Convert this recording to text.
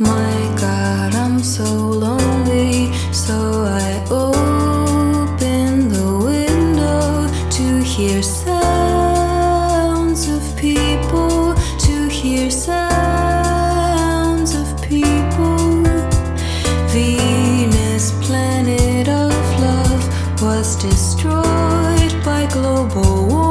My God, I'm so lonely, so I open the window to hear sounds of people, to hear sounds of people. Venus, planet of love, was destroyed by global warming.